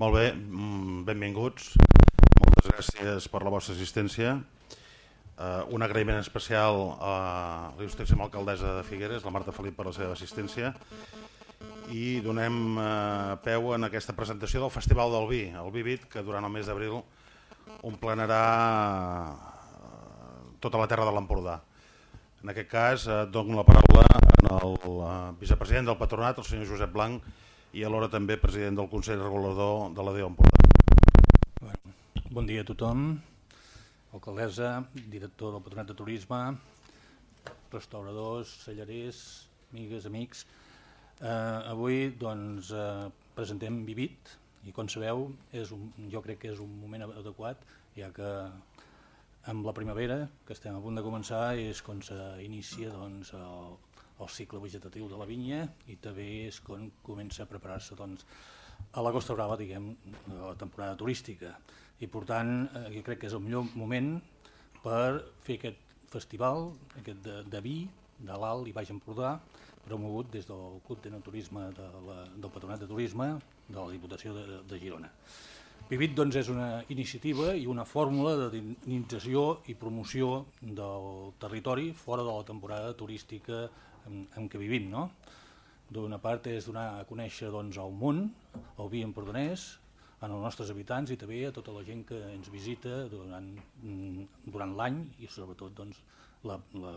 Molt bé, mm, benvinguts. Moltes gràcies per la vostra assistència. Uh, un agraïment especial a l'il·lustríssima alcaldessa de Figueres, la Marta Felip, per la seva assistència. I donem uh, peu en aquesta presentació del Festival del Vi, el Vi Vit, que durant el mes d'abril omplenarà uh, tota la terra de l'Empordà. En aquest cas, uh, dono la paraula al uh, vicepresident del Patronat, el senyor Josep Blanc, i alhora també president del Consell Regulador de la DEO Empordà. Bon dia a tothom alcaldessa, director del Patronat de Turisme, restauradors, cellerers, amigues, amics. Eh, avui doncs, eh, presentem Vivit i com sabeu és un, jo crec que és un moment adequat ja que amb la primavera que estem a punt de començar és quan s'inicia doncs, el, el cicle vegetatiu de la vinya i també és quan comença a preparar-se doncs, a la Costa Brava diguem, la temporada turística i per tant eh, jo crec que és el millor moment per fer aquest festival aquest de, de vi de l'Alt i Baix Empordà promogut des del Club de Turisme de la, del Patronat de Turisme de la Diputació de, de Girona. Vivit doncs, és una iniciativa i una fórmula de dinamització i promoció del territori fora de la temporada turística en, en què vivim. No? D'una part és donar a conèixer doncs, el món, el vi empordanès, als nostres habitants i també a tota la gent que ens visita durant, mm, durant l'any i sobretot doncs, la, la,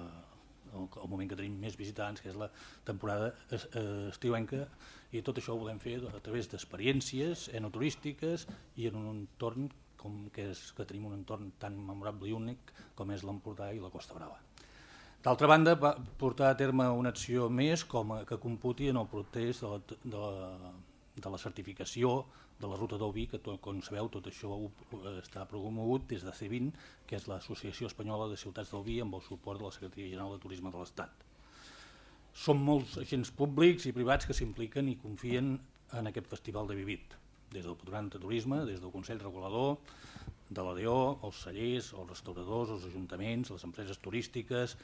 el, el moment que tenim més visitants, que és la temporada estiuenca, i tot això ho volem fer a través d'experiències enoturístiques i en un entorn com que, és, que tenim un entorn tan memorable i únic com és l'Empordà i la Costa Brava. D'altra banda, va portar a terme una acció més com a, que computi en el protest de la, de la, de la certificació de la ruta del que tot, com sabeu tot això està promogut des de C20, que és l'Associació Espanyola de Ciutats del amb el suport de la Secretaria General de Turisme de l'Estat. Són molts agents públics i privats que s'impliquen i confien en aquest festival de Vivit, des del Patronat de Turisme, des del Consell Regulador, de l'ADO, els cellers, els restauradors, els ajuntaments, les empreses turístiques,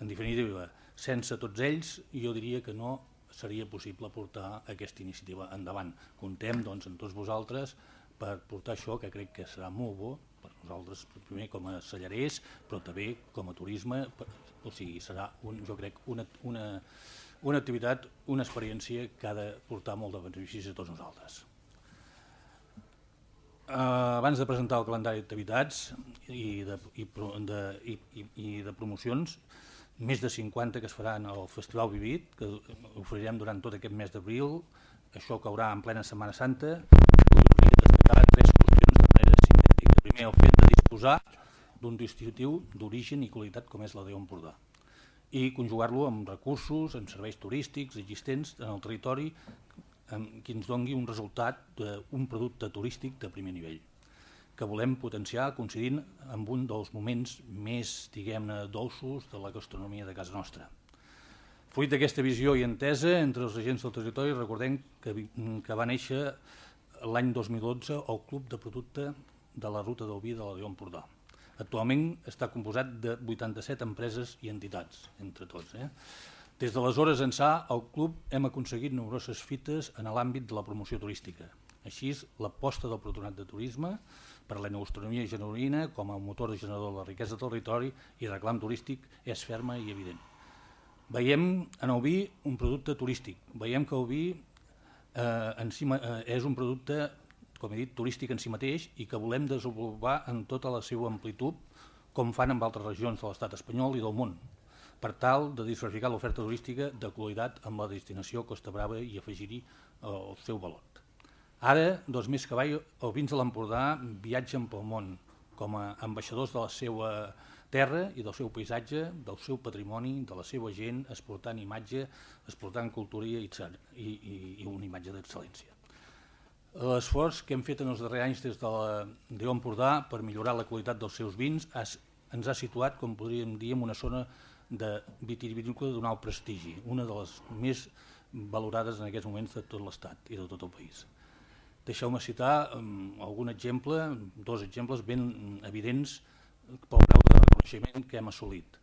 en definitiva, sense tots ells jo diria que no seria possible portar aquesta iniciativa endavant. Contem doncs, amb tots vosaltres per portar això, que crec que serà molt bo per nosaltres, primer com a cellerers, però també com a turisme, o sigui, serà, un, jo crec, una, una, una activitat, una experiència que ha de portar molt de beneficis a tots nosaltres. Uh, abans de presentar el calendari d'activitats i, de, i, de, i, i, i de promocions, més de 50 que es faran al Festival Vivit, que oferirem durant tot aquest mes d'abril, això caurà en plena Setmana Santa, voldria destacar tres qüestions de manera sintètica. Primer, el fet de disposar d'un dispositiu d'origen i qualitat com és la de Empordà. I conjugar-lo amb recursos, amb serveis turístics existents en el territori que ens dongui un resultat d'un producte turístic de primer nivell que volem potenciar coincidint amb un dels moments més, diguem-ne, dolços de la gastronomia de casa nostra. Fruit d'aquesta visió i entesa entre els agents del territori, recordem que, que va néixer l'any 2012 el Club de Producte de la Ruta del Vi de la Empordà. Actualment està composat de 87 empreses i entitats, entre tots. Eh? Des d'aleshores ençà, al club hem aconseguit nombroses fites en l'àmbit de la promoció turística. Així, l'aposta del Patronat de Turisme per la gastronomia genuïna com a motor generador de la riquesa del territori i reclam turístic és ferma i evident. Veiem en el vi un producte turístic, veiem que el vi eh, en si, eh, és un producte, com he dit, turístic en si mateix i que volem desenvolupar en tota la seva amplitud com fan en altres regions de l'estat espanyol i del món, per tal de diversificar l'oferta turística de qualitat amb la destinació Costa Brava i afegir-hi eh, el seu valor. Ara, dos més que els vins de l'Empordà viatgen pel món com a ambaixadors de la seva terra i del seu paisatge, del seu patrimoni, de la seva gent, exportant imatge, exportant cultura i, i, i, i una imatge d'excel·lència. L'esforç que hem fet en els darrers anys des de l'Empordà per millorar la qualitat dels seus vins has, ens ha situat, com podríem dir, en una zona de vitivinícola d'un alt prestigi, una de les més valorades en aquests moments de tot l'Estat i de tot el país. Deixeu-me citar um, algun exemple, dos exemples ben evidents pel grau de reconeixement que hem assolit.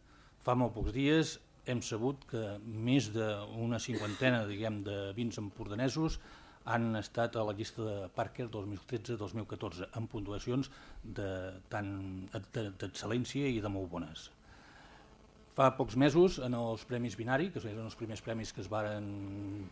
Fa molt pocs dies hem sabut que més d'una cinquantena diguem, de vins empordanesos han estat a la llista de Parker 2013-2014 amb puntuacions d'excel·lència i de molt bones. Fa pocs mesos, en els Premis Binari, que eren els primers premis que es varen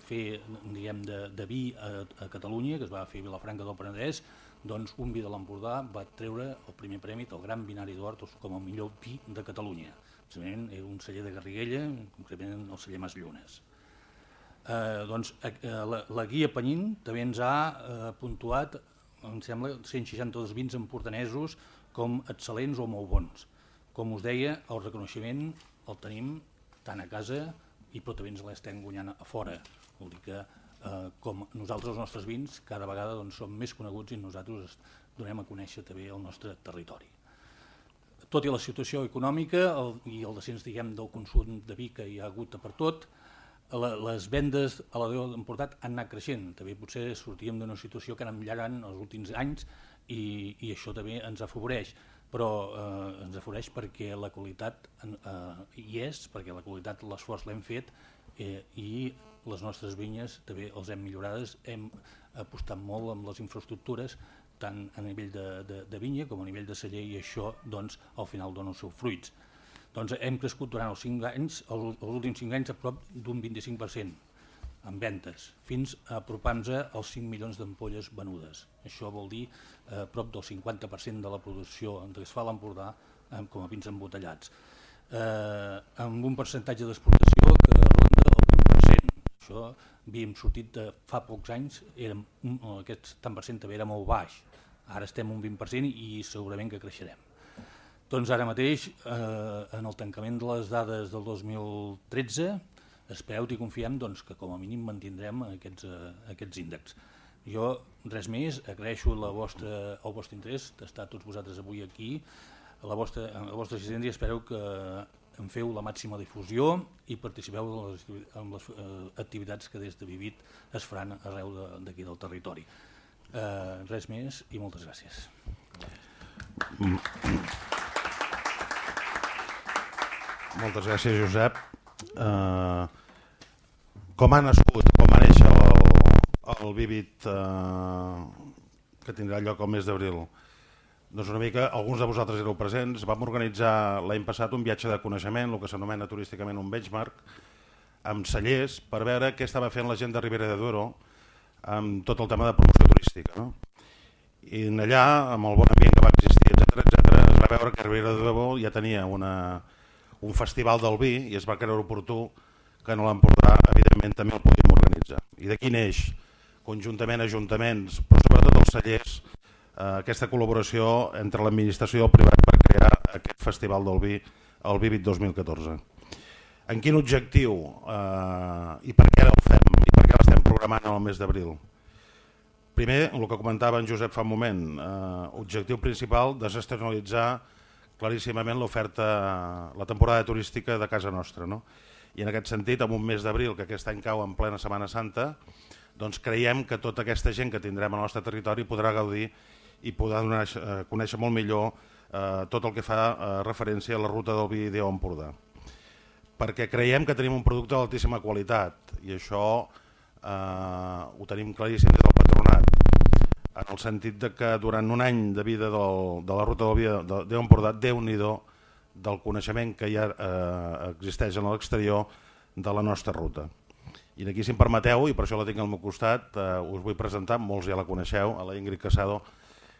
fer diguem, de, de vi a, a Catalunya, que es va fer a Vilafranca del Penedès, doncs un vi de l'Empordà va treure el primer premi del Gran Binari d'Or com a millor vi de Catalunya. Precisament era un celler de Garriguella, concretament el celler Mas Llunes. Eh, doncs, eh, la, la guia Penyín també ens ha eh, puntuat, em sembla, 162 vins empordanesos com excel·lents o molt bons. Com us deia, el reconeixement el tenim tant a casa i però també ens l'estem guanyant a fora. Vol dir que eh, com nosaltres els nostres vins cada vegada doncs, som més coneguts i nosaltres donem a conèixer també el nostre territori. Tot i la situació econòmica el, i el descens diguem, del consum de vi que hi ha hagut per tot, les vendes a la Déu d'Emportat han anat creixent. També potser sortíem d'una situació que anem llarant els últims anys i, i això també ens afavoreix però eh, ens afavoreix perquè la qualitat eh, hi és, perquè la qualitat l'esforç l'hem fet eh, i les nostres vinyes també els hem millorades, hem apostat molt amb les infraestructures tant a nivell de, de, de vinya com a nivell de celler i això doncs, al final dona els seus fruits. Doncs hem crescut durant els 5 anys, els, els últims 5 anys a prop d'un 25% en ventes, fins a apropar-nos als 5 milions d'ampolles venudes. Això vol dir eh, prop del 50% de la producció que es fa a l'Empordà eh, com a vins embotellats, eh, amb un percentatge d'exportació que ronda el 20%. Això havíem sortit de fa pocs anys, érem, aquest tant per cent també era molt baix, ara estem un 20% i segurament que creixerem. Doncs ara mateix, eh, en el tancament de les dades del 2013, espereu i confiem doncs, que com a mínim mantindrem aquests, uh, aquests índexs. Jo, res més, agraeixo la vostra, el vostre interès d'estar tots vosaltres avui aquí, la vostra, la vostra assistència i espero que en feu la màxima difusió i participeu en les, en les uh, activitats que des de Vivit es faran arreu d'aquí de, del territori. Uh, res més i moltes gràcies. Moltes gràcies, Josep. Uh, com ha nascut, com va néixer el, el Vivit uh, que tindrà lloc el mes d'abril? Doncs una mica, alguns de vosaltres éreu presents, vam organitzar l'any passat un viatge de coneixement, el que s'anomena turísticament un benchmark, amb cellers, per veure què estava fent la gent de Ribera de Duero amb tot el tema de promoció turística. No? I allà, amb el bon ambient que va existir, etc etc, es va veure que Ribera de Duero ja tenia una, un festival del vi i es va creure oportú que no l'Empordà, evidentment, també el podíem organitzar. I d'aquí neix, conjuntament ajuntaments, però sobretot els cellers, eh, aquesta col·laboració entre l'administració i el privat per crear aquest festival del vi, el Vivit 2014. En quin objectiu eh, i per què el fem i per què l'estem programant en el mes d'abril? Primer, el que comentava en Josep fa un moment, eh, objectiu principal, desestacionalitzar claríssimament l'oferta, la temporada turística de casa nostra. No? I en aquest sentit, en un mes d'abril, que aquest any cau en plena Setmana Santa, doncs creiem que tota aquesta gent que tindrem al nostre territori podrà gaudir i podrà donar, eh, conèixer molt millor eh, tot el que fa eh, referència a la ruta del vi d'Eu Empordà. Perquè creiem que tenim un producte d'altíssima qualitat i això eh, ho tenim claríssim des del patronat en el sentit de que durant un any de vida del, de la ruta del via de Empordà, déu nhi del coneixement que ja eh, existeix en l'exterior de la nostra ruta. I aquí, si em permeteu, i per això la tinc al meu costat, eh, us vull presentar, molts ja la coneixeu, a la Ingrid Casado,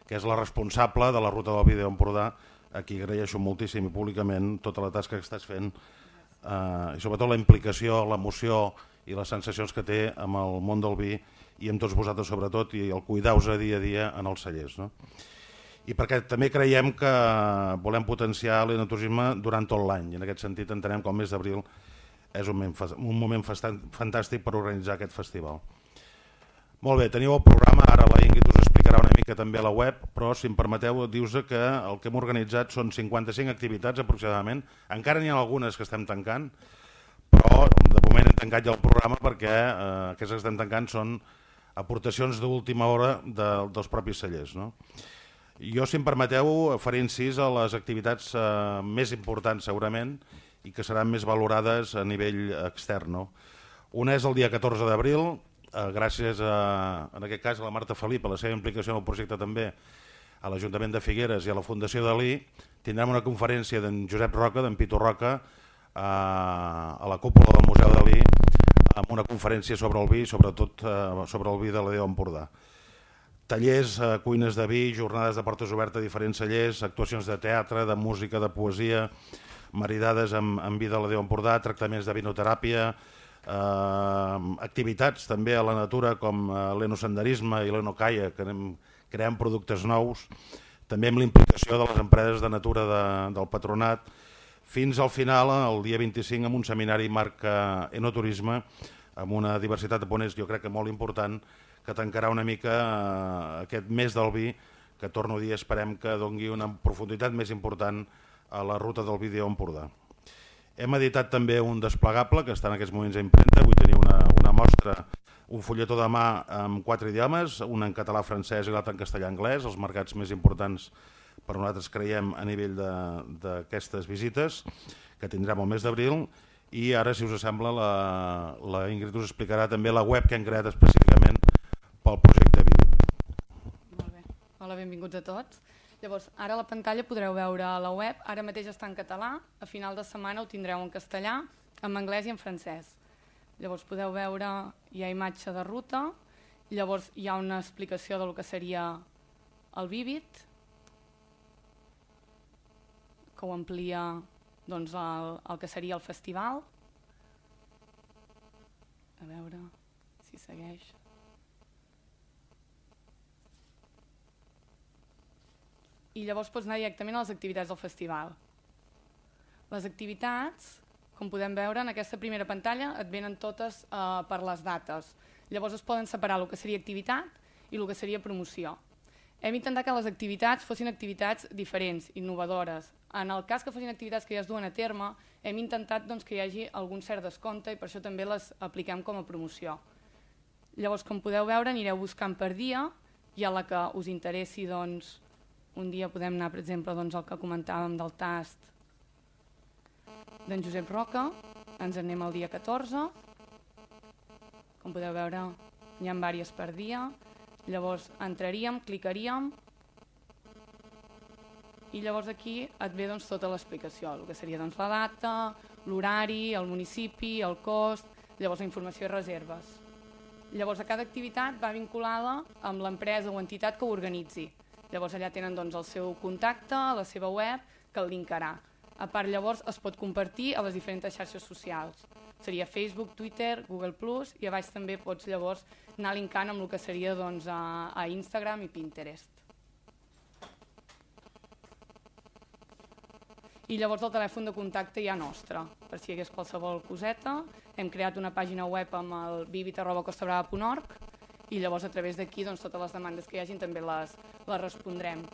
que és la responsable de la ruta del vídeo Empordà, a qui agraeixo moltíssim i públicament tota la tasca que estàs fent eh, i sobretot la implicació, l'emoció i les sensacions que té amb el món del vi i amb tots vosaltres sobretot i el cuidar-vos dia a dia en els cellers. No? I perquè també creiem que volem potenciar l'enoturisme durant tot l'any i en aquest sentit entenem que el mes d'abril és un moment, un moment fantàstic per organitzar aquest festival. Molt bé, teniu el programa, ara la Ingrid us explicarà una mica també a la web, però si em permeteu, dius que el que hem organitzat són 55 activitats aproximadament, encara n'hi ha algunes que estem tancant, però de moment hem tancat ja el programa perquè eh, aquestes que estem tancant són aportacions d'última hora de, dels propis cellers. No? Jo, si em permeteu, faré incís a les activitats eh, més importants segurament i que seran més valorades a nivell extern. No? Una és el dia 14 d'abril, eh, gràcies a, en aquest cas a la Marta Felip, a la seva implicació en el projecte també, a l'Ajuntament de Figueres i a la Fundació Dalí, tindrem una conferència d'en Josep Roca, d'en Pitu Roca, a, a la cúpula del Museu Dalí, amb una conferència sobre el vi, sobretot eh, sobre el vi de la Déu Empordà. Tallers, eh, cuines de vi, jornades de portes obertes a diferents cellers, actuacions de teatre, de música, de poesia, maridades amb, amb vi de la Déu Empordà, tractaments de vinoteràpia, eh, activitats també a la natura com eh, l'enosenderisme i l'enocaia, que anem creant productes nous, també amb l'implicació de les empreses de natura de, del patronat, fins al final, el dia 25, amb un seminari marca enoturisme, amb una diversitat de ponents, jo crec que molt important, que tancarà una mica eh, aquest mes del vi, que torno a dir, esperem que dongui una profunditat més important a la ruta del vídeo Empordà. Hem editat també un desplegable que està en aquests moments a imprenta, vull tenir una, una mostra un fulletó de mà amb quatre idiomes, un en català, francès i l'altre en castellà anglès, els mercats més importants per nosaltres creiem a nivell d'aquestes visites, que tindrem el mes d'abril, i ara, si us sembla, la, la Ingrid us explicarà també la web que hem creat específicament pel projecte Vivid. Molt bé. Hola, benvinguts a tots. Llavors, ara a la pantalla podreu veure la web, ara mateix està en català, a final de setmana ho tindreu en castellà, en anglès i en francès. Llavors podeu veure, hi ha imatge de ruta, llavors hi ha una explicació del que seria el Vivid, que ho amplia doncs, el, el que seria el festival. A veure si segueix. I llavors pots anar directament a les activitats del festival. Les activitats com podem veure, en aquesta primera pantalla et venen totes eh, per les dates. Llavors es poden separar el que seria activitat i el que seria promoció. Hem intentat que les activitats fossin activitats diferents, innovadores. En el cas que fossin activitats que ja es duen a terme, hem intentat doncs, que hi hagi algun cert descompte i per això també les apliquem com a promoció. Llavors, com podeu veure, anireu buscant per dia i a la que us interessi, doncs, un dia podem anar, per exemple, doncs, el que comentàvem del tast d'en Josep Roca, ens anem al dia 14, com podeu veure hi ha diverses per dia, llavors entraríem, clicaríem i llavors aquí et ve doncs, tota l'explicació, el que seria doncs, la data, l'horari, el municipi, el cost, llavors la informació i reserves. Llavors a cada activitat va vinculada amb l'empresa o entitat que ho organitzi. Llavors allà tenen doncs, el seu contacte, la seva web, que el linkarà. A part, llavors, es pot compartir a les diferents xarxes socials. Seria Facebook, Twitter, Google+, i a baix també pots llavors anar linkant amb el que seria doncs, a, a Instagram i Pinterest. I llavors el telèfon de contacte ja nostre, per si hi hagués qualsevol coseta. Hem creat una pàgina web amb el vivit.costabrava.org i llavors a través d'aquí doncs, totes les demandes que hi hagin també les, les respondrem.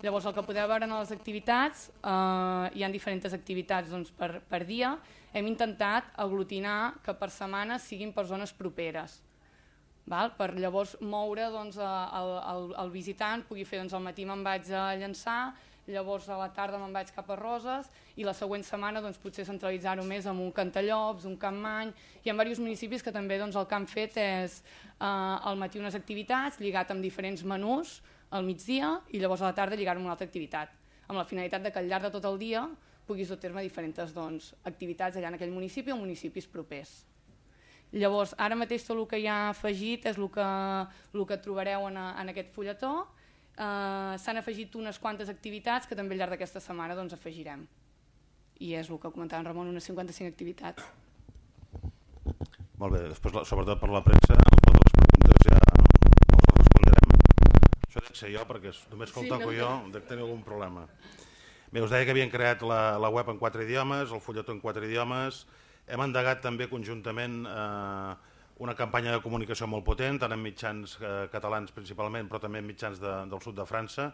Llavors el que podeu veure en les activitats, eh, hi ha diferents activitats doncs, per, per dia, hem intentat aglutinar que per setmana siguin per zones properes, val? per llavors moure doncs, el, el, el visitant, pugui fer doncs, al matí me'n vaig a llançar, llavors a la tarda me'n vaig cap a Roses i la següent setmana doncs, potser centralitzar-ho més en un Cantallops, un Campmany, hi ha diversos municipis que també doncs, el que han fet és eh, al matí unes activitats lligat amb diferents menús, al migdia i llavors a la tarda lligar-ho amb una altra activitat, amb la finalitat de que al llarg de tot el dia puguis dur terme diferents doncs, activitats allà en aquell municipi o municipis propers. Llavors, ara mateix tot el que hi ha afegit és el que, el que trobareu en, a, en aquest fulletó. Uh, S'han afegit unes quantes activitats que també al llarg d'aquesta setmana doncs, afegirem. I és el que comentava en Ramon, unes 55 activitats. Molt bé, després, sobretot per la premsa, totes les preguntes ja això dec ser jo, perquè només que el sí, toco no. jo dec tenir algun problema. Bé, us deia que havien creat la, la web en quatre idiomes, el fulletó en quatre idiomes, hem endegat també conjuntament eh, una campanya de comunicació molt potent, tant en mitjans eh, catalans principalment, però també en mitjans de, del sud de França,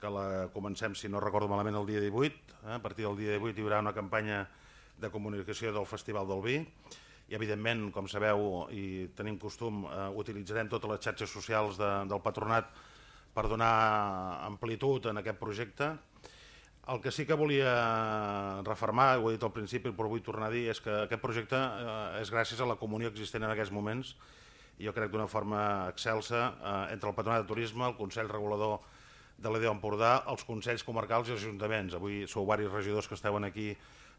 que la comencem, si no recordo malament, el dia 18. Eh? A partir del dia 18 hi haurà una campanya de comunicació del Festival del Vi i evidentment, com sabeu i tenim costum, eh, utilitzarem totes les xarxes socials de, del patronat per donar amplitud en aquest projecte. El que sí que volia reformar, ho he dit al principi però vull tornar a dir, és que aquest projecte eh, és gràcies a la comunió existent en aquests moments jo crec d'una forma excelsa eh, entre el Patronat de Turisme, el Consell Regulador de l'EDO Empordà, els Consells Comarcals i els Ajuntaments. Avui sou varis regidors que esteuen aquí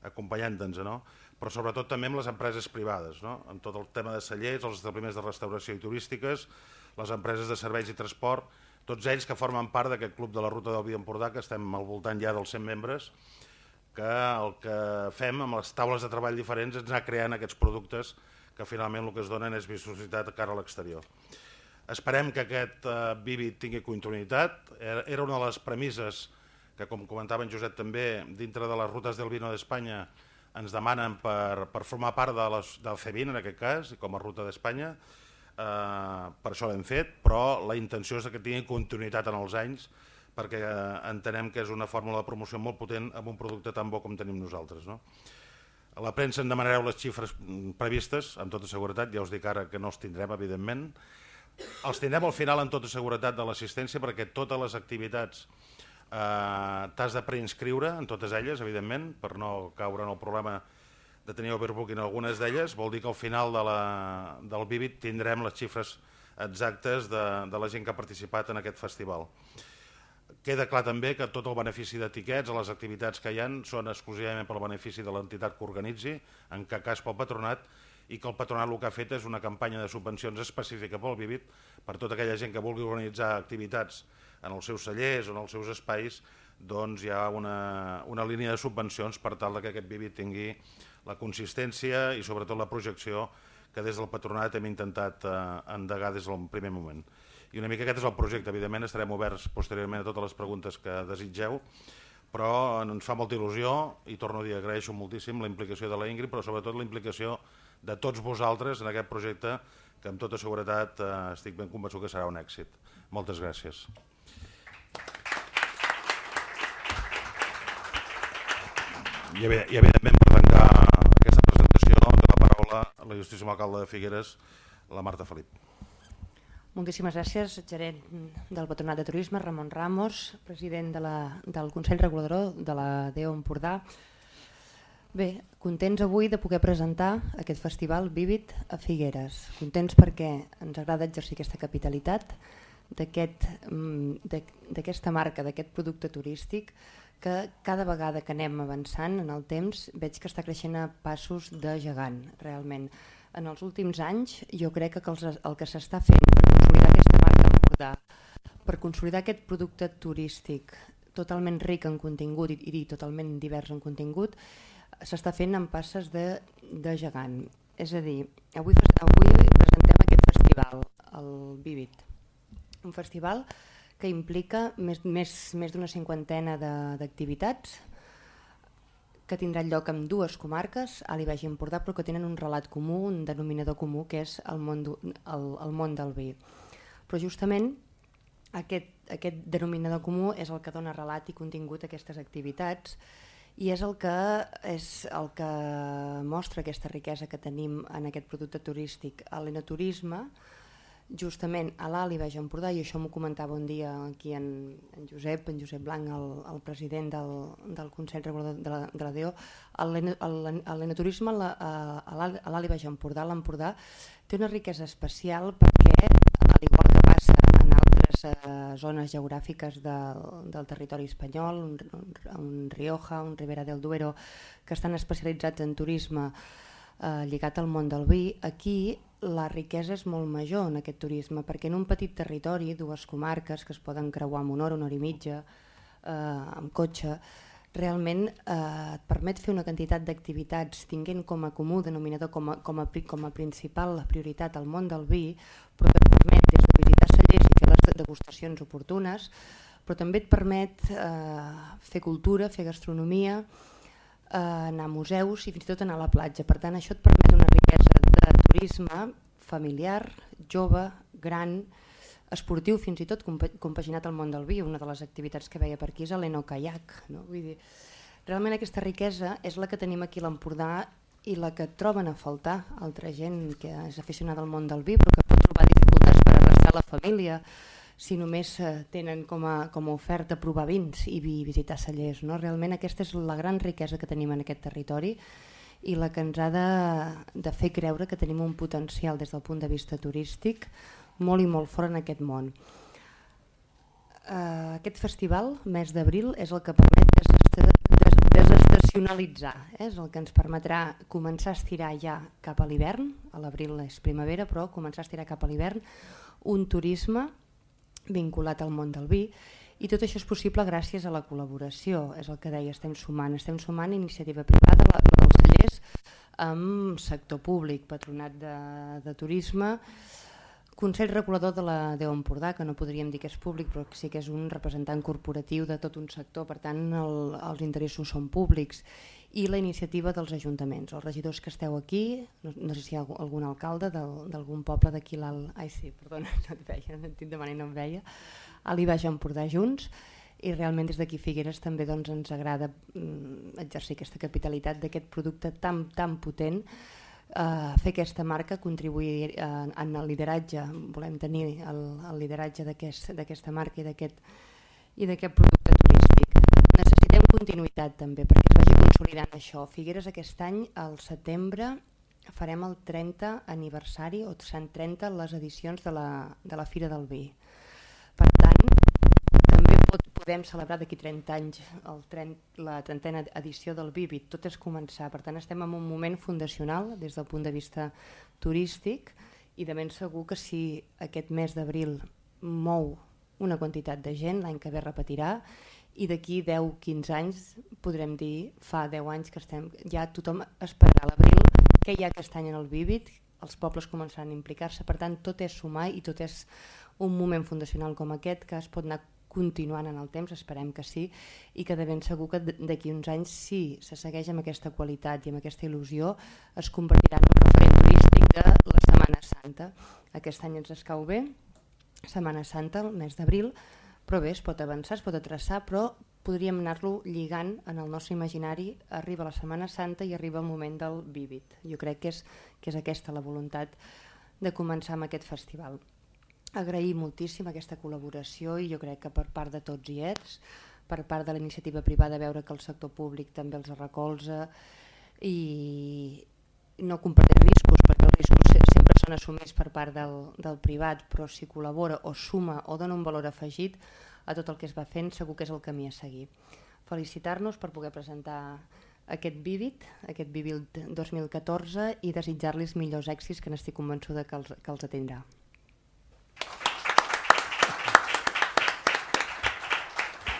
acompanyant-nos, no? però sobretot també amb les empreses privades, no? amb tot el tema de cellers, els establiments de restauració i turístiques, les empreses de serveis i transport, tots ells que formen part d'aquest club de la Ruta del Vi Empordà, que estem al voltant ja dels 100 membres, que el que fem amb les taules de treball diferents és anar creant aquests productes que finalment el que es donen és vistositat a cara a l'exterior. Esperem que aquest eh, Vivi tingui continuïtat. Era una de les premisses que, com comentava en Josep també, dintre de les rutes del vino d'Espanya ens demanen per, per formar part de les, del C20 en aquest cas, com a ruta d'Espanya. Eh, per això l'hem fet, però la intenció és que tingui continuïtat en els anys perquè eh, entenem que és una fórmula de promoció molt potent amb un producte tan bo com tenim nosaltres. No? A la premsa en demanareu les xifres mm, previstes, amb tota seguretat, ja us dic ara que no els tindrem, evidentment. Els tindrem al final amb tota seguretat de l'assistència perquè totes les activitats eh, t'has de preinscriure en totes elles, evidentment, per no caure en el problema de tenir overbooking algunes d'elles, vol dir que al final de la, del Vivid tindrem les xifres exactes de, de la gent que ha participat en aquest festival. Queda clar també que tot el benefici d'etiquets a les activitats que hi han són exclusivament pel benefici de l'entitat que organitzi, en què cas pel patronat, i que el patronat el que ha fet és una campanya de subvencions específica pel Vivit per tota aquella gent que vulgui organitzar activitats en els seus cellers o en els seus espais, doncs hi ha una, una línia de subvencions per tal que aquest Vivit tingui la consistència i sobretot la projecció que des del patronat hem intentat eh, endegar des del primer moment. I una mica aquest és el projecte. Evidentment estarem oberts posteriorment a totes les preguntes que desitgeu, però ens fa molta il·lusió i torno a dir, agraeixo moltíssim la implicació de la Ingrid, però sobretot la implicació de tots vosaltres en aquest projecte que amb tota seguretat eh, estic ben convençut que serà un èxit. Moltes gràcies. I, evidentment la justícia alcalde de Figueres, la Marta Felip. Moltíssimes gràcies, gerent del Patronat de Turisme, Ramon Ramos, president de la, del Consell Regulador de la DEO Empordà. Bé, contents avui de poder presentar aquest festival Vivit a Figueres. Contents perquè ens agrada exercir aquesta capitalitat mm, d'aquesta marca, d'aquest producte turístic que cada vegada que anem avançant en el temps veig que està creixent a passos de gegant, realment en els últims anys jo crec que el que s'està fent per consolidar aquesta marca Empordà, per consolidar aquest producte turístic totalment ric en contingut i, i totalment divers en contingut, s'està fent en passes de, de gegant. És a dir, avui, avui presentem aquest festival, el Vivit, un festival que implica més, més, més d'una cinquantena d'activitats, que tindrà lloc en dues comarques, Alt i Baix Empordà, però que tenen un relat comú, un denominador comú, que és el món, el, el món del vi. Però justament aquest, aquest denominador comú és el que dona relat i contingut a aquestes activitats i és el que, és el que mostra aquesta riquesa que tenim en aquest producte turístic. L'enoturisme, justament a l'Alt i Baix Empordà, i això m'ho comentava un dia aquí en, en Josep, en Josep Blanc, el, el president del, del Consell Regulador de la, de la DEO, l'enoturisme a l'Alt i Baix Empordà, l'Empordà, té una riquesa especial perquè, al igual que passa en altres eh, zones geogràfiques de, del territori espanyol, un, un Rioja, un Ribera del Duero, que estan especialitzats en turisme eh, lligat al món del vi, aquí la riquesa és molt major en aquest turisme, perquè en un petit territori, dues comarques que es poden creuar en una hora, una hora i mitja, eh, amb cotxe, realment eh, et permet fer una quantitat d'activitats tinguent com a comú denominador, com a, com, a, com a principal la prioritat al món del vi, però que et permet des de visitar cellers i fer les degustacions oportunes, però també et permet eh, fer cultura, fer gastronomia, eh, anar a museus i fins i tot anar a la platja. Per tant, això et permet turisme familiar, jove, gran, esportiu, fins i tot compaginat al món del vi. Una de les activitats que veia per aquí és l'enocaiac. No? Vull dir, realment aquesta riquesa és la que tenim aquí a l'Empordà i la que troben a faltar altra gent que és aficionada al món del vi però que pot trobar dificultats per arrastar la família si només eh, tenen com a, com a oferta provar vins i visitar cellers. No? Realment aquesta és la gran riquesa que tenim en aquest territori i la que ens ha de, de fer creure que tenim un potencial des del punt de vista turístic molt i molt fort en aquest món. Uh, aquest festival, mes d'abril, és el que permet des, desestacionalitzar, eh? és el que ens permetrà començar a estirar ja cap a l'hivern, a l'abril és primavera, però començar a estirar cap a l'hivern, un turisme vinculat al món del vi, i tot això és possible gràcies a la col·laboració, és el que deia, estem sumant, estem sumant iniciativa privada, la, cellers, amb sector públic, patronat de, de turisme, Consell Regulador de la Déu Empordà, que no podríem dir que és públic, però sí que és un representant corporatiu de tot un sector, per tant el, els interessos són públics, i la iniciativa dels ajuntaments. Els regidors que esteu aquí, no, no sé si hi ha algun alcalde d'algun poble d'aquí l'alt... Ai sí, perdona, no et veia, no et demanant, no em veia. A l'I Baix Empordà junts, i realment des d'aquí Figueres també doncs, ens agrada mm, exercir aquesta capitalitat d'aquest producte tan, tan potent eh, fer aquesta marca, contribuir eh, en el lideratge, volem tenir el, el lideratge d'aquesta aquest, marca i d'aquest producte turístic. Necessitem continuïtat també perquè es vagi consolidant això. Figueres aquest any, al setembre, farem el 30 aniversari o 130 les edicions de la, de la Fira del Vi. Per tant, podem celebrar d'aquí 30 anys el 30, la trentena edició del Vivit, tot és començar, per tant estem en un moment fundacional des del punt de vista turístic i de ben segur que si aquest mes d'abril mou una quantitat de gent, l'any que ve repetirà i d'aquí 10-15 anys podrem dir, fa 10 anys que estem, ja tothom esperarà l'abril, què hi ha aquest any en el Vivit, els pobles començaran a implicar-se, per tant tot és sumar i tot és un moment fundacional com aquest que es pot anar continuant en el temps, esperem que sí, i que de ben segur que d'aquí uns anys, si se segueix amb aquesta qualitat i amb aquesta il·lusió, es convertirà en un referent turístic de la Setmana Santa. Aquest any ens escau bé, Setmana Santa, el mes d'abril, però bé, es pot avançar, es pot atreçar, però podríem anar-lo lligant en el nostre imaginari, arriba la Setmana Santa i arriba el moment del vívid. Jo crec que és, que és aquesta la voluntat de començar amb aquest festival agrair moltíssim aquesta col·laboració i jo crec que per part de tots i ets, per part de la iniciativa privada veure que el sector públic també els recolza i no compartir riscos perquè els riscos sempre són assumits per part del, del privat però si col·labora o suma o dona un valor afegit a tot el que es va fent segur que és el camí a seguir. Felicitar-nos per poder presentar aquest Vivid, aquest Vivid 2014 i desitjar-los millors èxits que n'estic convençuda que els, que els atendrà.